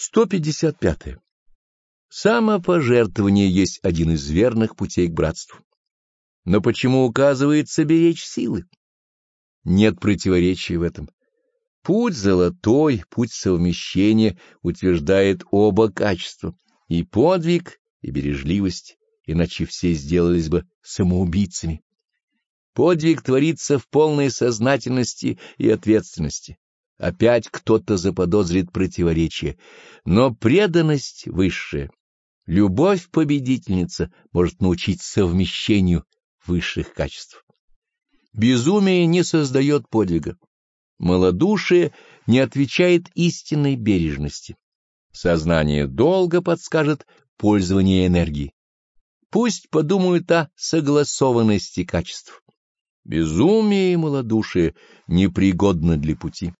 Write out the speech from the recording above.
155. Самопожертвование есть один из верных путей к братству. Но почему указывается беречь силы? Нет противоречия в этом. Путь золотой, путь совмещения утверждает оба качества, и подвиг, и бережливость, иначе все сделались бы самоубийцами. Подвиг творится в полной сознательности и ответственности. Опять кто-то заподозрит противоречие, но преданность высшая, любовь победительница может научить совмещению высших качеств. Безумие не создает подвига. Малодушие не отвечает истинной бережности. Сознание долго подскажет пользование энергией. Пусть подумают о согласованности качеств. Безумие и малодушие непригодны для пути.